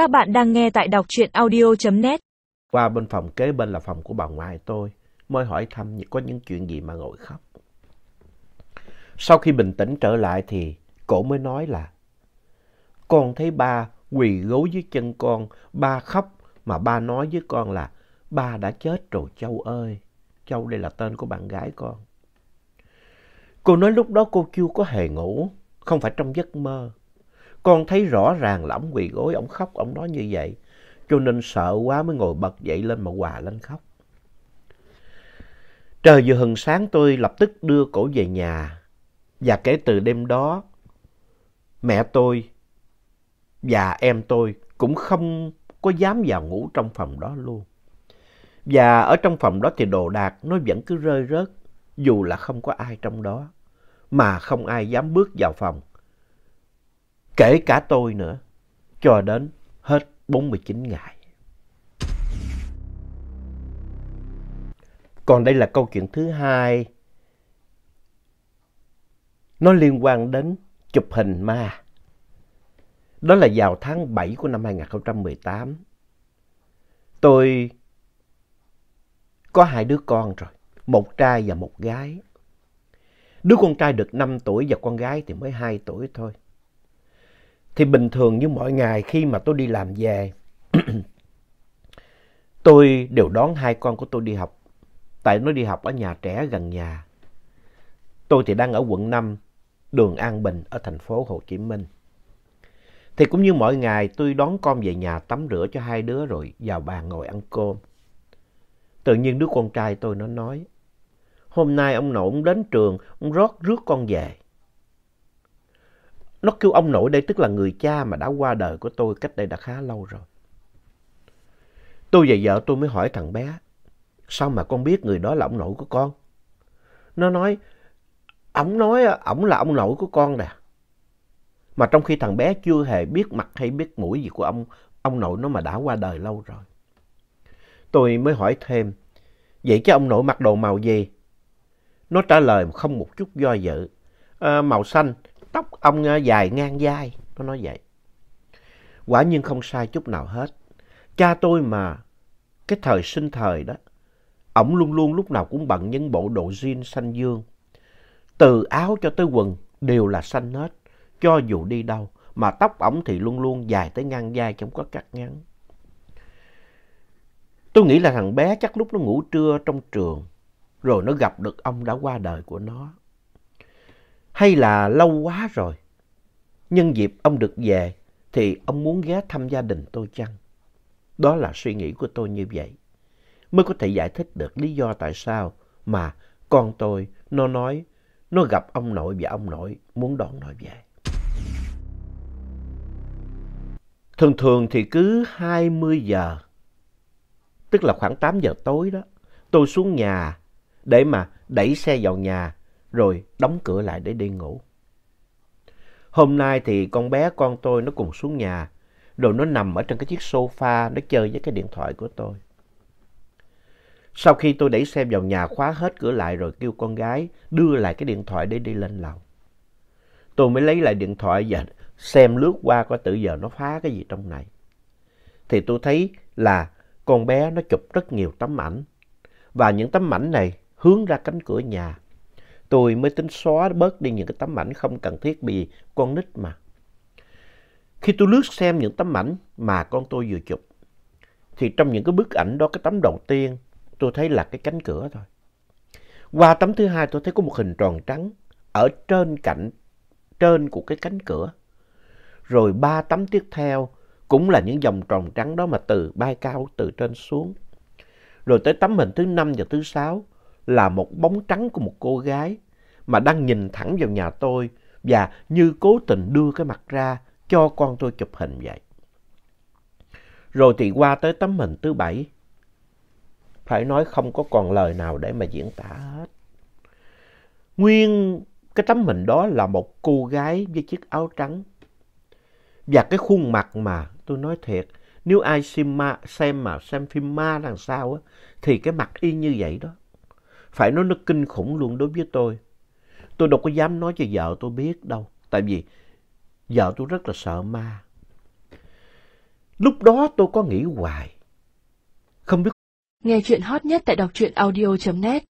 Các bạn đang nghe tại đọc truyện audio.net. Qua bên phòng kế bên là phòng của bà ngoại tôi, mới hỏi thăm có những chuyện gì mà ngồi khóc. Sau khi bình tĩnh trở lại thì cổ mới nói là con thấy ba quỳ gối dưới chân con, ba khóc mà ba nói với con là ba đã chết rồi Châu ơi. Châu đây là tên của bạn gái con. Cô nói lúc đó cô chưa có hề ngủ, không phải trong giấc mơ. Con thấy rõ ràng là ông quỳ gối, ông khóc, ông nói như vậy. Cho nên sợ quá mới ngồi bật dậy lên mà hòa lên khóc. Trời vừa hừng sáng tôi lập tức đưa cổ về nhà. Và kể từ đêm đó, mẹ tôi và em tôi cũng không có dám vào ngủ trong phòng đó luôn. Và ở trong phòng đó thì đồ đạc nó vẫn cứ rơi rớt, dù là không có ai trong đó, mà không ai dám bước vào phòng. Kể cả tôi nữa, cho đến hết 49 ngày. Còn đây là câu chuyện thứ hai. Nó liên quan đến chụp hình ma. Đó là vào tháng 7 của năm 2018. Tôi có hai đứa con rồi, một trai và một gái. Đứa con trai được 5 tuổi và con gái thì mới 2 tuổi thôi. Thì bình thường như mọi ngày khi mà tôi đi làm về, tôi đều đón hai con của tôi đi học. Tại nó đi học ở nhà trẻ gần nhà. Tôi thì đang ở quận 5, đường An Bình ở thành phố Hồ Chí Minh. Thì cũng như mọi ngày tôi đón con về nhà tắm rửa cho hai đứa rồi vào bàn ngồi ăn cơm. Tự nhiên đứa con trai tôi nó nói, hôm nay ông nội ông đến trường, ông rót rước con về. Nó kêu ông nội đây tức là người cha mà đã qua đời của tôi cách đây đã khá lâu rồi. Tôi và vợ tôi mới hỏi thằng bé, sao mà con biết người đó là ông nội của con? Nó nói, ông nói ông là ông nội của con nè. Mà trong khi thằng bé chưa hề biết mặt hay biết mũi gì của ông, ông nội nó mà đã qua đời lâu rồi. Tôi mới hỏi thêm, vậy chứ ông nội mặc đồ màu gì? Nó trả lời không một chút do dự. Ờ, màu xanh, tóc ông ờ, dài ngang vai. Nó nói vậy. Quả nhiên không sai chút nào hết. Cha tôi mà, cái thời sinh thời đó, ổng luôn luôn lúc nào cũng bận những bộ đồ jean xanh dương. Từ áo cho tới quần đều là xanh hết, cho dù đi đâu. Mà tóc ổng thì luôn luôn dài tới ngang vai, không có cắt ngắn. Tôi nghĩ là thằng bé chắc lúc nó ngủ trưa trong trường, rồi nó gặp được ông đã qua đời của nó. Hay là lâu quá rồi, nhân dịp ông được về thì ông muốn ghé thăm gia đình tôi chăng? Đó là suy nghĩ của tôi như vậy. Mới có thể giải thích được lý do tại sao mà con tôi nó nói nó gặp ông nội và ông nội muốn đón nó về. Thường thường thì cứ 20 giờ tức là khoảng 8 giờ tối đó, tôi xuống nhà để mà đẩy xe vào nhà rồi đóng cửa lại để đi ngủ. Hôm nay thì con bé con tôi nó cùng xuống nhà, rồi nó nằm ở trên cái chiếc sofa nó chơi với cái điện thoại của tôi. Sau khi tôi đẩy xe vào nhà khóa hết cửa lại rồi kêu con gái đưa lại cái điện thoại để đi lên lầu. Tôi mới lấy lại điện thoại và xem lướt qua coi tự giờ nó phá cái gì trong này. Thì tôi thấy là con bé nó chụp rất nhiều tấm ảnh. Và những tấm ảnh này hướng ra cánh cửa nhà. Tôi mới tính xóa bớt đi những cái tấm ảnh không cần thiết vì con nít mà. Khi tôi lướt xem những tấm ảnh mà con tôi vừa chụp, thì trong những cái bức ảnh đó, cái tấm đầu tiên, tôi thấy là cái cánh cửa thôi. Qua tấm thứ hai tôi thấy có một hình tròn trắng ở trên cạnh, trên của cái cánh cửa. Rồi ba tấm tiếp theo cũng là những vòng tròn trắng đó mà từ bay cao từ trên xuống. Rồi tới tấm hình thứ năm và thứ sáu là một bóng trắng của một cô gái mà đang nhìn thẳng vào nhà tôi và như cố tình đưa cái mặt ra cho con tôi chụp hình vậy. Rồi thì qua tới tấm hình thứ bảy. Phải nói không có còn lời nào để mà diễn tả hết. Nguyên cái tấm hình đó là một cô gái với chiếc áo trắng. Và cái khuôn mặt mà tôi nói thiệt, nếu ai xem, ma, xem mà xem phim ma làm sao á, thì cái mặt y như vậy đó. Phải nói nó kinh khủng luôn đối với tôi. Tôi đâu có dám nói cho vợ tôi biết đâu. Tại vì vợ tôi rất là sợ ma. Lúc đó tôi có nghĩ hoài. Không biết Nghe chuyện hot nhất tại đọc truyện audio.net